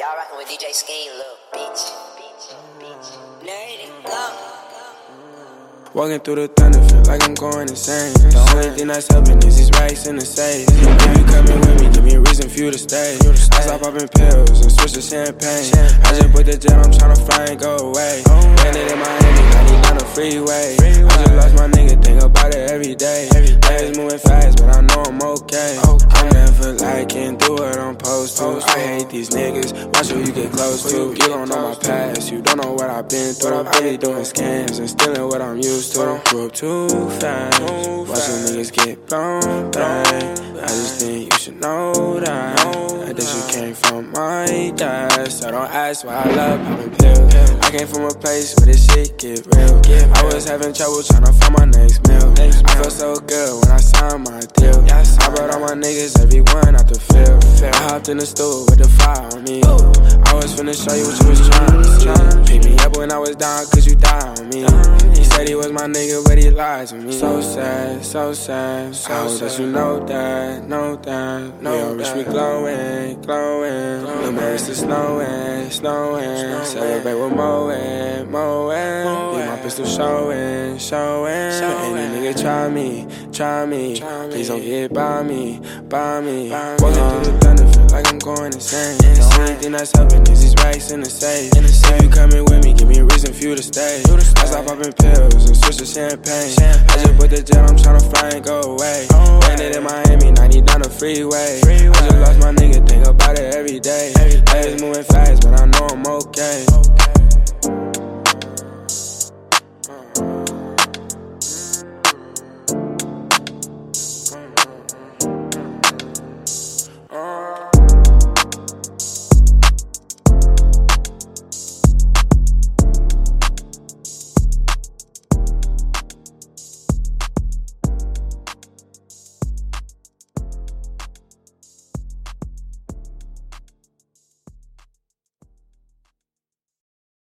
Y'all rockin' with DJ Skeen, little bitch. Bitch, bitch. It go. Walking through the thunder, feel like I'm going insane. The only thing that's helping is these racks in the safe. If you coming with me, give me a reason for you to stay. I stop popping pills and switch to champagne. I just put the jet, I'm tryna fly and go away. Landed in Miami, 99 the freeway. I hate these niggas, watch who you get close to. You don't know my past, you don't know what I've been through. I be doing scams and stealing what I'm used to. Grew up too fast, watching niggas get blown back. I just think you should know that. That you came from my dad, so don't ask why I love popping pills. I came from a place where this shit get real. I was having trouble trying to find my next meal. I felt so good when I signed my deal. I brought all my niggas, everyone out the field. I hopped in the stool with the fire on me. I was finna show you what you was trying to see. Pick me up when I was down, cause you died on me. He said he was my nigga, to me. So sad, so sad. I hope that you know that, know that. We all wish we glowing, glowing. No matter it's snowing, snowing. Celebrate with mowing, mowing. Leave my pistol showing, showing. Any nigga try me, try me. Please don't get by me, by me. Walking through the thunder, like I'm going insane. The only thing that's helping is these racks in the safe. If you coming with me, give me a reason for you to stay. I stop popping pills and switch to champagne. I just put the jet, I'm tryna fly and go away. Landed in Miami, 90 down the freeway. I just lost my